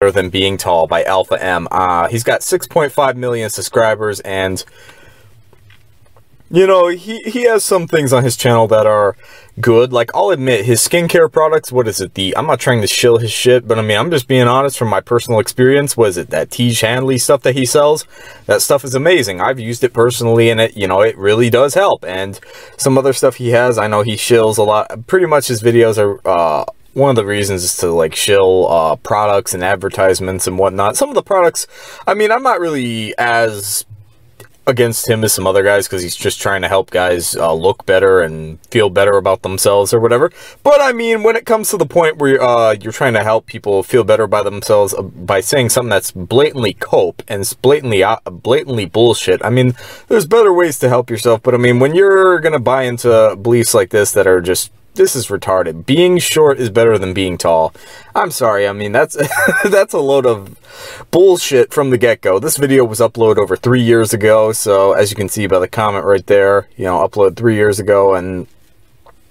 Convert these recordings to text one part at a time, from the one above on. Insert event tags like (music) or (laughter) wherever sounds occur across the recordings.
better than being tall by Alpha M. Uh, he's got 6.5 million subscribers and you know, he, he has some things on his channel that are good. Like, I'll admit, his skincare products, what is it? The, I'm not trying to shill his shit, but I mean, I'm just being honest from my personal experience. Was it that Tiege Hanley stuff that he sells? That stuff is amazing. I've used it personally and it, you know, it really does help. And some other stuff he has, I know he shills a lot. Pretty much his videos are, uh, one of the reasons is to like shill uh, products and advertisements and whatnot. Some of the products, I mean, I'm not really as against him as some other guys because he's just trying to help guys uh, look better and feel better about themselves or whatever. But I mean, when it comes to the point where uh, you're trying to help people feel better by themselves uh, by saying something that's blatantly cope and blatantly uh, blatantly bullshit, I mean, there's better ways to help yourself. But I mean, when you're gonna buy into beliefs like this that are just this is retarded. Being short is better than being tall. I'm sorry, I mean, that's (laughs) that's a load of bullshit from the get-go. This video was uploaded over three years ago, so as you can see by the comment right there, you know, uploaded three years ago, and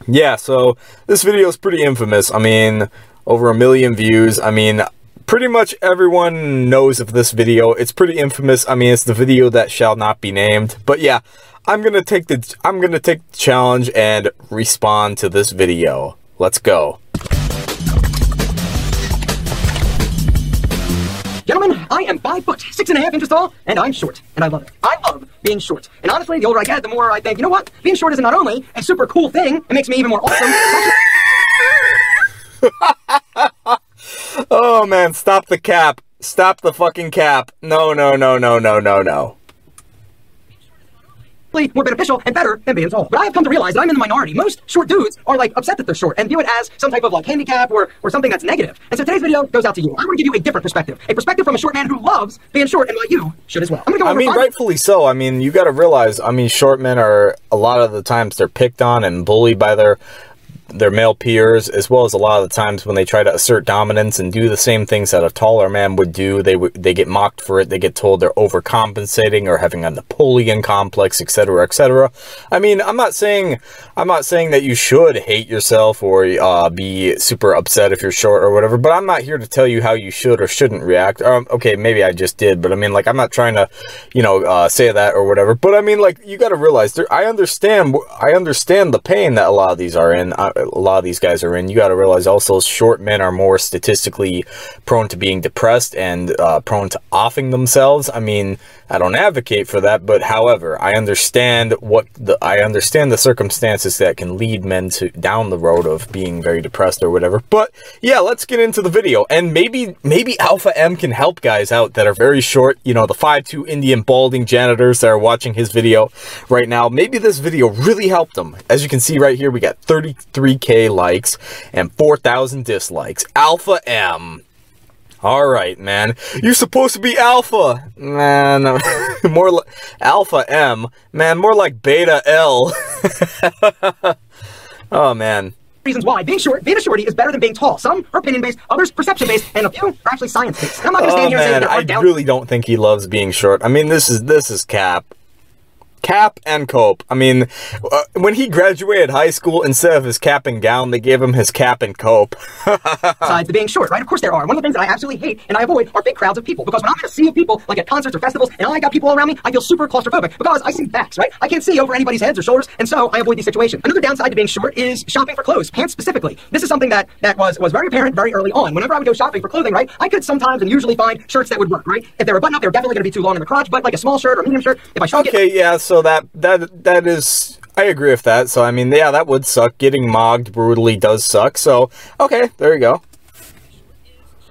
yeah, so this video is pretty infamous. I mean, over a million views. I mean, pretty much everyone knows of this video. It's pretty infamous. I mean, it's the video that shall not be named. But yeah, I'm gonna take the I'm gonna take the challenge and respond to this video. Let's go. Gentlemen, I am five foot, six and a half inches tall, and I'm short, and I love it. I love being short. And honestly, the older I get, the more I think, you know what? Being short is not only a super cool thing, it makes me even more awesome. (laughs) (laughs) oh man, stop the cap. Stop the fucking cap. No, no, no, no, no, no, no more beneficial and better than being tall. But I have come to realize that I'm in the minority. Most short dudes are like upset that they're short and view it as some type of like handicap or, or something that's negative. And so today's video goes out to you. I want to give you a different perspective. A perspective from a short man who loves being short and why you should as well. I'm gonna go I mean, rightfully so. I mean, you got to realize, I mean, short men are a lot of the times they're picked on and bullied by their their male peers, as well as a lot of the times when they try to assert dominance and do the same things that a taller man would do, they they get mocked for it. They get told they're overcompensating or having a Napoleon complex, etc., etc. I mean, I'm not saying I'm not saying that you should hate yourself or uh, be super upset if you're short or whatever, but I'm not here to tell you how you should or shouldn't react. Um, okay, maybe I just did, but I mean, like, I'm not trying to, you know, uh, say that or whatever. But I mean, like, you got to realize, there, I understand, I understand the pain that a lot of these are in. Uh, a lot of these guys are in. You got to realize also short men are more statistically prone to being depressed and uh, prone to offing themselves. I mean, I don't advocate for that, but however, I understand what the I understand the circumstances that can lead men to down the road of being very depressed or whatever. But yeah, let's get into the video. And maybe maybe Alpha M can help guys out that are very short, you know, the 5'2 Indian balding janitors that are watching his video right now. Maybe this video really helped them. As you can see right here, we got 33k likes and 4,000 dislikes. Alpha M Alright, man. You're supposed to be Alpha. Man, (laughs) more like Alpha M. Man, more like Beta L. (laughs) oh, man. Reasons why being short, being a shorty is better than being tall. Some are opinion-based, others perception-based, and a few are actually science-based. I'm not gonna stand oh, here and say that I really don't think he loves being short. I mean, this is this is cap. Cap and cope. I mean, uh, when he graduated high school, instead of his cap and gown, they gave him his cap and cope. (laughs) Besides being short, right? Of course there are. One of the things that I absolutely hate and I avoid are big crowds of people. Because when I'm in a sea of people, like at concerts or festivals, and I got people all around me, I feel super claustrophobic because I see backs, right? I can't see over anybody's heads or shoulders, and so I avoid these situations. Another downside to being short is shopping for clothes, pants specifically. This is something that, that was, was very apparent very early on. Whenever I would go shopping for clothing, right, I could sometimes and usually find shirts that would work, right? If they were button up, they were definitely going to be too long in the crotch, but like a small shirt or medium shirt, if I show Okay, yeah, so that, that that is I agree with that. So I mean, yeah, that would suck. Getting mogged brutally does suck. So okay, there you go.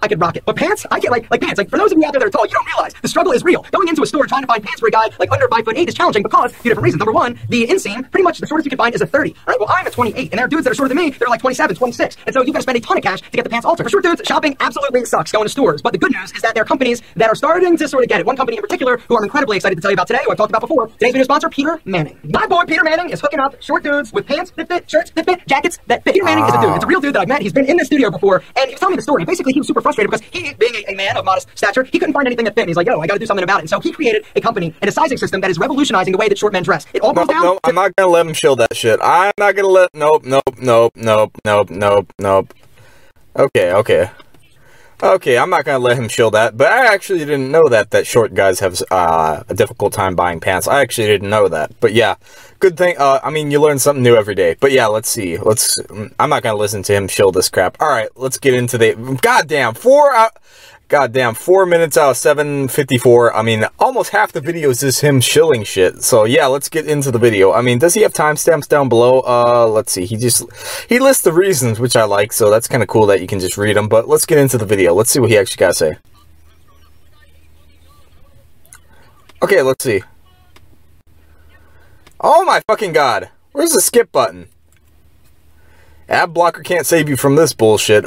I could rock it. But pants, I can't like like pants. Like for those of you out there that are tall, you don't realize the struggle is real. Going into a store trying to find pants for a guy like under five foot eight is challenging because a few different reasons. Number one, the inseam, pretty much the shortest you can find is a 30. All right, well I'm a 28, and there are dudes that are shorter than me, they're like 27, 26. And so you've got to spend a ton of cash to get the pants altered. For short dudes, shopping absolutely sucks going to stores. But the good news is that there are companies that are starting to sort of get it. One company in particular who I'm incredibly excited to tell you about today, who I've talked about before. Today's video sponsor, Peter Manning. My boy Peter Manning is hooking up short dudes with pants that fit, shirts that fit, jackets that fit. Peter Manning is a dude. It's a real dude that I've met. He's been in the studio before, and he was telling me the story. Basically, he was super frustrated because he, being a, a, man of modest stature, he couldn't find anything that fit. And he's like, yo, I got to do something about it. And so he created a company and a sizing system that is revolutionizing the way that short men dress. It all goes down. No, I'm not gonna let him show that shit. I'm not gonna let. Nope, nope, nope, nope, nope, nope, nope. Okay, okay. Okay, I'm not gonna let him shill that, but I actually didn't know that that short guys have uh, a difficult time buying pants. I actually didn't know that, but yeah, good thing. Uh, I mean, you learn something new every day. But yeah, let's see. Let's. I'm not gonna listen to him shill this crap. All right, let's get into the. Goddamn, four out. Goddamn, four minutes out of 754. I mean, almost half the video is just him shilling shit. So yeah, let's get into the video. I mean, does he have timestamps down below? Uh, let's see. He just, he lists the reasons, which I like. So that's kind of cool that you can just read them. But let's get into the video. Let's see what he actually got to say. Okay, let's see. Oh my fucking god. Where's the skip button? Ad blocker can't save you from this bullshit.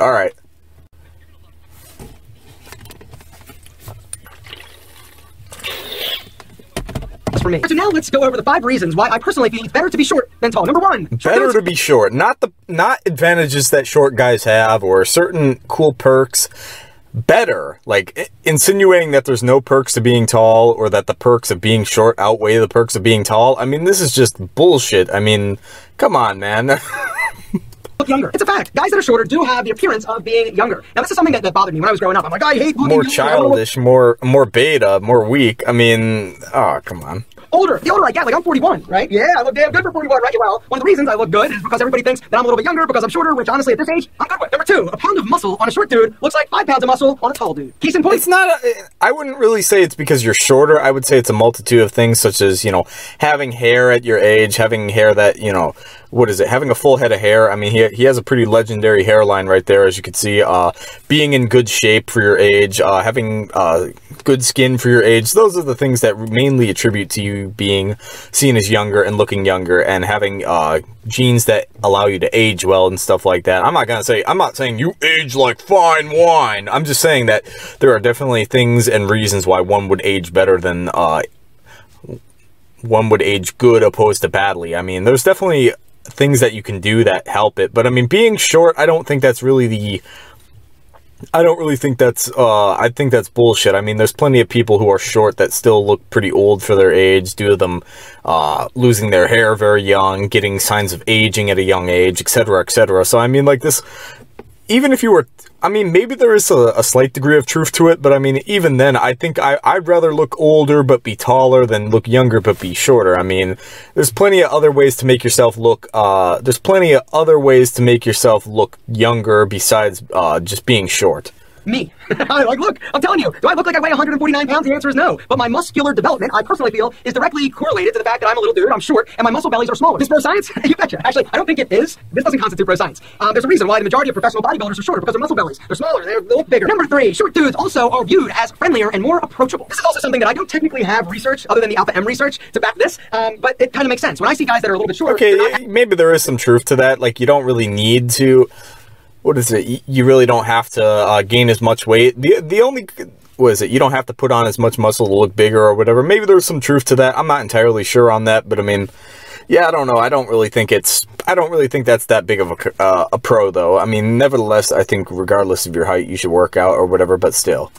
For me. So now let's go over the five reasons why I personally think it's better to be short than tall. Number one, better to be short. Not the not advantages that short guys have or certain cool perks. Better, like insinuating that there's no perks to being tall or that the perks of being short outweigh the perks of being tall. I mean, this is just bullshit. I mean, come on, man. (laughs) look younger. It's a fact. Guys that are shorter do have the appearance of being younger. Now, this is something that, that bothered me when I was growing up. I'm like, oh, I hate more childish, more more beta, more weak. I mean, oh, come on older. The older I get, like I'm 41, right? Yeah, I look damn good for 41, right? Well, one of the reasons I look good is because everybody thinks that I'm a little bit younger because I'm shorter, which honestly at this age, I'm good with. Number two, a pound of muscle on a short dude looks like five pounds of muscle on a tall dude. Case in point. It's not, I wouldn't really say it's because you're shorter. I would say it's a multitude of things such as, you know, having hair at your age, having hair that, you know, what is it? Having a full head of hair. I mean, he, he has a pretty legendary hairline right there, as you can see. Uh, being in good shape for your age, uh, having uh, good skin for your age. Those are the things that mainly attribute to you being seen as younger and looking younger and having uh, genes that allow you to age well and stuff like that. I'm not going to say, I'm not saying you age like fine wine. I'm just saying that there are definitely things and reasons why one would age better than uh, one would age good opposed to badly. I mean, there's definitely things that you can do that help it. But I mean, being short, I don't think that's really the I don't really think that's, uh, I think that's bullshit. I mean, there's plenty of people who are short that still look pretty old for their age due to them, uh, losing their hair very young, getting signs of aging at a young age, etc., etc. So, I mean, like this, even if you were I mean, maybe there is a, a, slight degree of truth to it, but I mean, even then, I think I, I'd rather look older but be taller than look younger but be shorter. I mean, there's plenty of other ways to make yourself look, uh, there's plenty of other ways to make yourself look younger besides, uh, just being short me. (laughs) I like, look, I'm telling you, do I look like I weigh 149 pounds? The answer is no. But my muscular development, I personally feel, is directly correlated to the fact that I'm a little dude, I'm short, and my muscle bellies are smaller. Is pro science? (laughs) you betcha. Actually, I don't think it is. This doesn't constitute pro science. Um, there's a reason why the majority of professional bodybuilders are shorter because their muscle bellies. They're smaller, they look bigger. Number three, short dudes also are viewed as friendlier and more approachable. This is also something that I don't technically have research other than the Alpha M research to back this, um, but it kind of makes sense. When I see guys that are a little bit shorter, okay, maybe there is some truth to that. Like, you don't really need to what is it? You really don't have to uh, gain as much weight. The the only what is it? You don't have to put on as much muscle to look bigger or whatever. Maybe there's some truth to that. I'm not entirely sure on that, but I mean, yeah, I don't know. I don't really think it's. I don't really think that's that big of a uh, a pro though. I mean, nevertheless, I think regardless of your height, you should work out or whatever. But still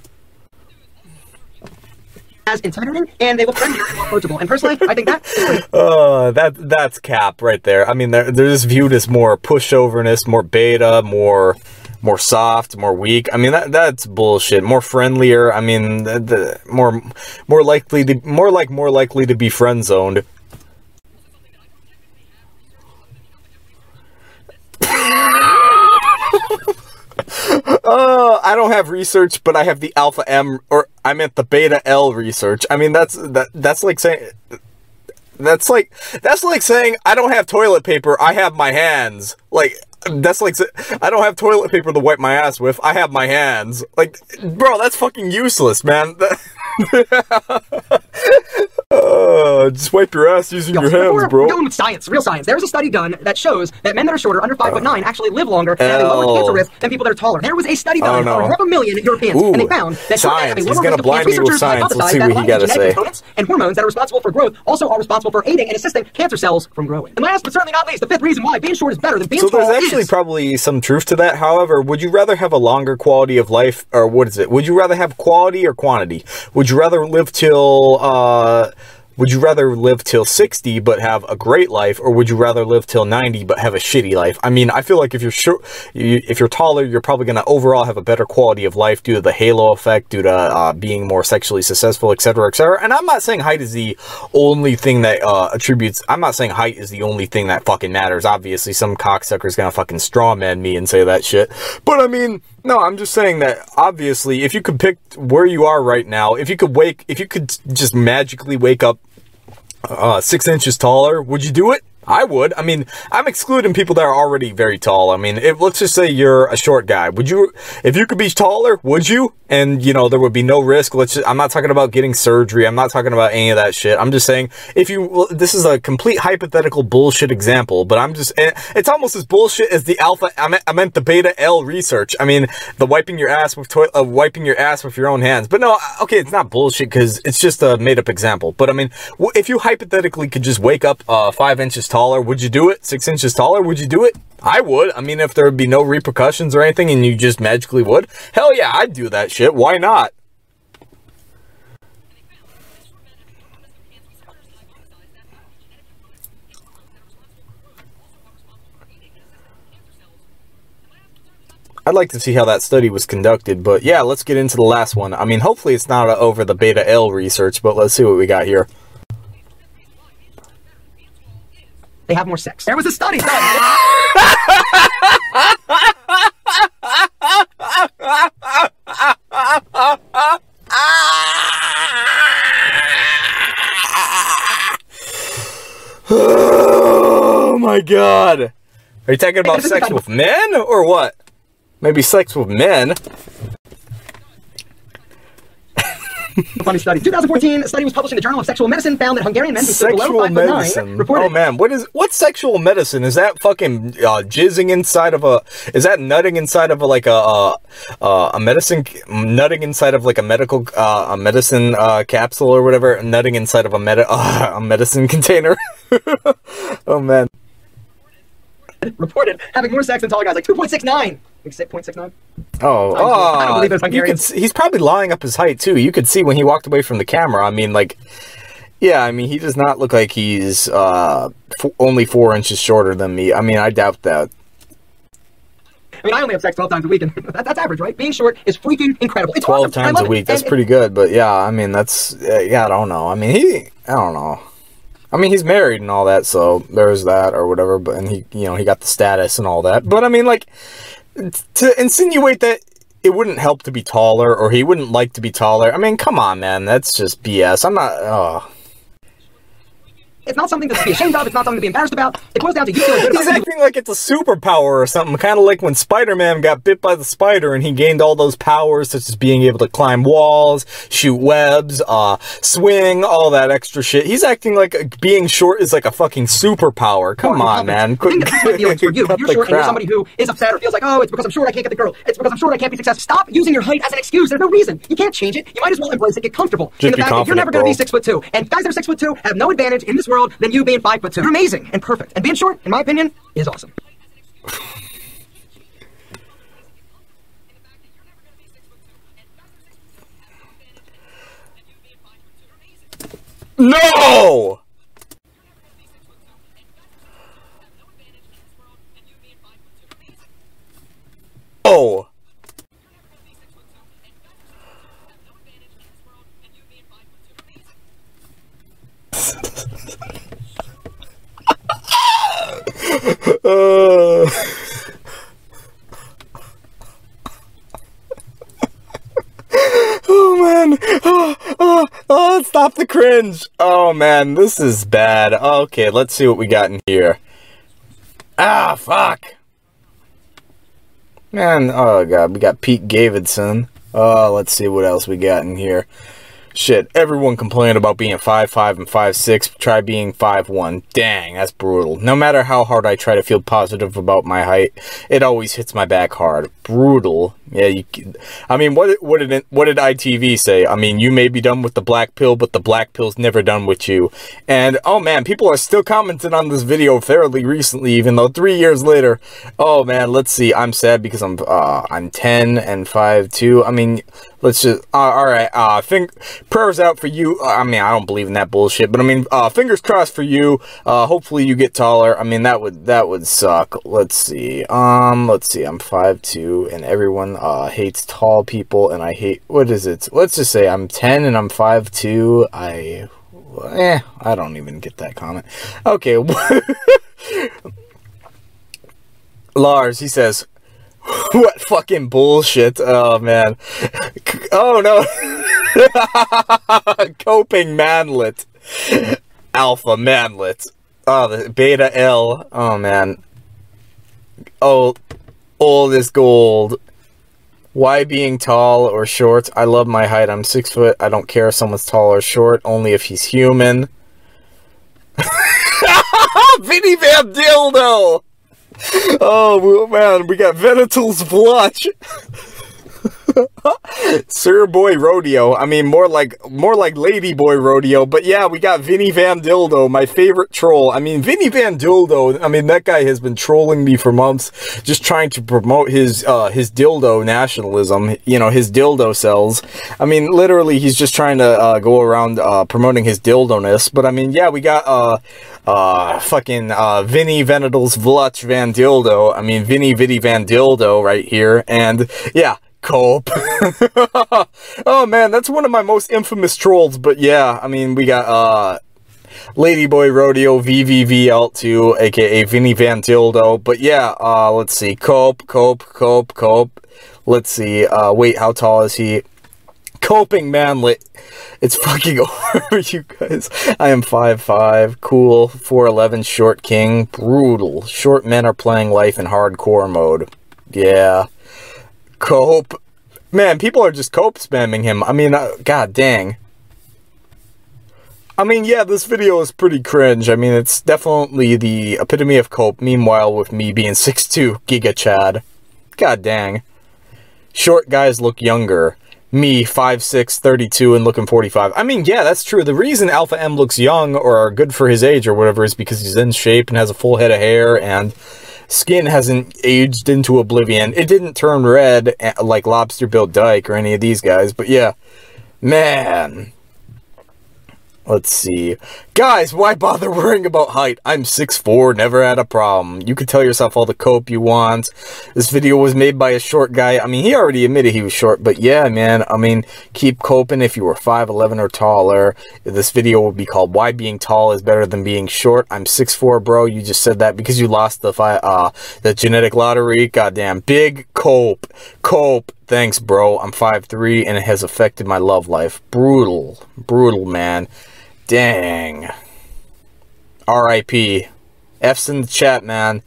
intimidating, and they look friendly and approachable. And personally, I think that. (laughs) Uh, that that's cap right there. I mean, they're they're just viewed as more pushoverness, more beta, more more soft, more weak. I mean, that that's bullshit. More friendlier. I mean, the, the more more likely to more like more likely to be friend zoned. Uh, I don't have research, but I have the alpha M, or I meant the beta L research. I mean, that's that that's like saying that's like that's like saying I don't have toilet paper. I have my hands. Like that's like I don't have toilet paper to wipe my ass with. I have my hands. Like, bro, that's fucking useless, man. (laughs) (laughs) Uh, just wipe your ass using Yo, your hands, bro. We're going with science, real science. There's a study done that shows that men that are shorter, under five foot nine, actually live longer and have a lower cancer risk than people that are taller. There was a study done on half a million Europeans, Ooh, and they found that science. He's gonna blind me with science. Let's see what he got to say. Components and hormones that are responsible for growth also are responsible for aiding and assisting cancer cells from growing. And last but certainly not least, the fifth reason why being short is better than being so tall. So there's actually is. probably some truth to that. However, would you rather have a longer quality of life, or what is it? Would you rather have quality or quantity? Would you rather live till uh would you rather live till 60 but have a great life, or would you rather live till 90 but have a shitty life? I mean, I feel like if you're short, if you're taller, you're probably going to overall have a better quality of life due to the halo effect, due to uh, being more sexually successful, etc., etc. And I'm not saying height is the only thing that uh, attributes. I'm not saying height is the only thing that fucking matters. Obviously, some cocksucker's gonna fucking strawman me and say that shit. But I mean, no, I'm just saying that obviously, if you could pick where you are right now, if you could wake, if you could just magically wake up uh, six inches taller, would you do it? I would. I mean, I'm excluding people that are already very tall. I mean, if, let's just say you're a short guy. Would you, if you could be taller, would you? And, you know, there would be no risk. Let's just, I'm not talking about getting surgery. I'm not talking about any of that shit. I'm just saying, if you, this is a complete hypothetical bullshit example, but I'm just, eh, it's almost as bullshit as the alpha, I meant, I meant the beta L research. I mean, the wiping your ass with toilet, uh, wiping your ass with your own hands. But no, uh, okay, it's not bullshit because it's just a made up example. But I mean, if you hypothetically could just wake up uh, five inches taller, would you do it? Six inches taller, would you do it? I would. I mean, if there would be no repercussions or anything and you just magically would, hell yeah, I'd do that shit. Why not? I'd like to see how that study was conducted, but yeah, let's get into the last one. I mean, hopefully it's not over the beta L research, but let's see what we got here. They have more sex. There was a study (laughs) oh my god. Are you talking about sex with men or what? Maybe sex with men. Funny study. 2014, a study was published in the Journal of Sexual Medicine found that Hungarian men who stood below Sexual 5 foot 9 medicine. reported Oh man, what is what's sexual medicine? Is that fucking uh, jizzing inside of a? Is that nutting inside of a, like a uh, uh, a medicine nutting inside of like a medical uh, a medicine uh, capsule or whatever? Nutting inside of a med (laughs) uh, a medicine container. (laughs) oh man. reported having more sex than taller guys, like 2.69. Like 6.69. Oh, I don't oh, believe those you Hungarians. could, he's probably lying up his height too. You could see when he walked away from the camera. I mean, like, yeah, I mean, he does not look like he's uh, f- only four inches shorter than me. I mean, I doubt that. I mean, I only have sex 12 times a week, and (laughs) that, that's average, right? Being short is freaking incredible. It's Twelve awesome. Times a it. week. That's And- pretty good. But yeah, I mean, that's uh, yeah. I don't know. I mean, he. I don't know. I mean, he's married and all that, so there's that or whatever. But and he, you know, he got the status and all that. But I mean, like, to insinuate that it wouldn't help to be taller or he wouldn't like to be taller. I mean, come on, man. That's just BS. I'm not. Oh. It's not something to be ashamed of. It's not something to be embarrassed about. It boils down to you feeling good He's acting like it's a superpower or something, kind of like when Spider-Man got bit by the spider and he gained all those powers, such as being able to climb walls, shoot webs, uh, swing, all that extra shit. He's acting like uh, being short is like a fucking superpower. Come on, man. Think feelings for (laughs) you. If you're short and you're somebody who is upset or feels like, oh, it's because I'm short I can't get the girl. It's because I'm short I can't be successful. Stop using your height as an excuse. There's no reason. You can't change it. You might as well embrace it. Get comfortable Just in the fact that you're never going to be six foot two. And guys that are six foot two have no advantage in this world than you being five foot two. You're amazing and perfect. And being short, in my opinion, is awesome. No! Oh! Uh. Oh man! Oh, oh, stop the cringe! Oh man, this is bad. Okay, let's see what we got in here. Ah, fuck! Man, oh god, we got Pete Davidson. Oh, let's see what else we got in here. Shit, everyone complained about being 5'5 and 5'6. Try being 5'1. Dang, that's brutal. No matter how hard I try to feel positive about my height, it always hits my back hard. Brutal. Yeah, you. I mean, what what did what did ITV say? I mean, you may be done with the black pill, but the black pill's never done with you. And oh man, people are still commenting on this video fairly recently, even though three years later. Oh man, let's see. I'm sad because I'm uh I'm 10 and 5'2. I mean, let's just uh, all right uh think prayers out for you. Uh, i mean i don't believe in that bullshit but i mean uh fingers crossed for you. Uh hopefully you get taller. I mean that would that would suck. Let's see. Um let's see. I'm five two, and everyone uh hates tall people and i hate what is it? Let's just say i'm 10 and i'm five two. i eh i don't even get that comment. Okay. (laughs) Lars he says (laughs) what fucking bullshit. Oh, man. Oh, no. (laughs) Coping manlet. Alpha manlet. Oh, the beta L. Oh, man. Oh, all this gold. Why being tall or short? I love my height. I'm six foot. I don't care if someone's tall or short, only if he's human. (laughs) Vinny Van Dildo! Oh man, we got Venetals Blotch. (laughs) (laughs) Sir Boy Rodeo. I mean, more like more like Lady Boy Rodeo. But yeah, we got Vinny Van Dildo, my favorite troll. I mean, Vinny Van Dildo. I mean, that guy has been trolling me for months, just trying to promote his uh, his dildo nationalism. You know, his dildo cells. I mean, literally, he's just trying to uh, go around uh, promoting his dildo-ness. But I mean, yeah, we got uh uh fucking uh Vinny Venetals Vlutch Van Dildo. I mean, Vinny Vitty Van Dildo right here, and yeah. Cope. (laughs) oh man, that's one of my most infamous trolls, but yeah, I mean, we got, uh, Ladyboy Rodeo VVVL2, aka Vinny Van Tildo, but yeah, uh, let's see, Cope, Cope, Cope, Cope, let's see, uh, wait, how tall is he? Coping manlet. It's fucking (laughs) over, you guys. I am 5'5", cool, 4'11", short king, brutal. Short men are playing life in hardcore mode. Yeah. Cope. Man, people are just cope spamming him. I mean, uh, god dang. I mean, yeah, this video is pretty cringe. I mean, it's definitely the epitome of cope. Meanwhile, with me being 6'2", Giga Chad. God dang. Short guys look younger. Me, 5'6", 32, and looking 45. I mean, yeah, that's true. The reason Alpha M looks young or good for his age or whatever is because he's in shape and has a full head of hair and skin hasn't aged into oblivion. It didn't turn red eh, like Lobster Bill Dyke or any of these guys, but yeah. Man, Let's see. Guys, why bother worrying about height? I'm 6'4", never had a problem. You can tell yourself all the cope you want. This video was made by a short guy. I mean, he already admitted he was short, but yeah, man. I mean, keep coping if you were 5'11 or taller. This video would be called Why Being Tall is Better Than Being Short. I'm 6'4", bro. You just said that because you lost the uh, the genetic lottery. Goddamn. Big cope. Cope. Thanks, bro. I'm 5'3", and it has affected my love life. Brutal. Brutal, man. Dang. R.I.P. F's in the chat, man.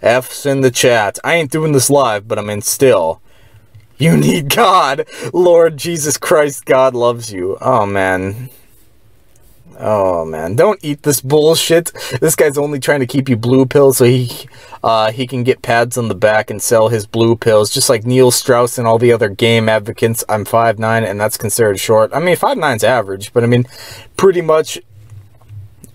F's in the chat. I ain't doing this live, but I'm in still. You need (laughs) God. Lord Jesus Christ, God loves you. Oh, man. Oh man, don't eat this bullshit. This guy's only trying to keep you blue pills so he uh, he can get pads on the back and sell his blue pills, just like Neil Strauss and all the other game advocates. I'm 5'9", and that's considered short. I mean, 5'9"'s average, but I mean, pretty much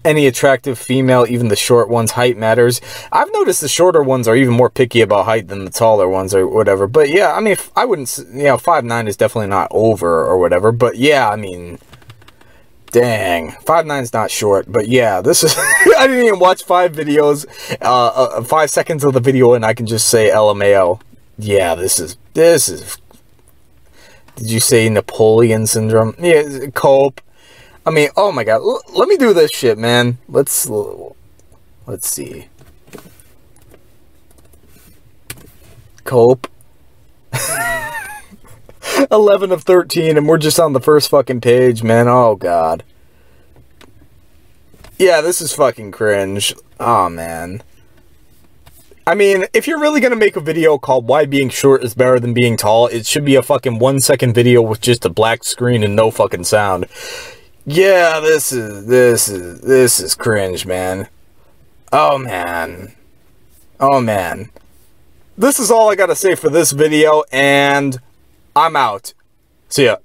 any attractive female, even the short ones, height matters. I've noticed the shorter ones are even more picky about height than the taller ones or whatever. But yeah, I mean, I wouldn't, you know, 5'9 is definitely not over or whatever. But yeah, I mean, Dang, five nine's not short, but yeah, this is. (laughs) I didn't even watch five videos, uh, uh, five seconds of the video, and I can just say LMAO. Yeah, this is this is. Did you say Napoleon syndrome? Yeah, cope. I mean, oh my god, L let me do this shit, man. Let's let's see. Cope. 11 of 13, and we're just on the first fucking page, man. Oh, God. Yeah, this is fucking cringe. Oh, man. I mean, if you're really gonna make a video called Why Being Short is Better Than Being Tall, it should be a fucking one second video with just a black screen and no fucking sound. Yeah, this is, this is, this is cringe, man. Oh, man. Oh, man. This is all I gotta say for this video, and I'm out. See ya.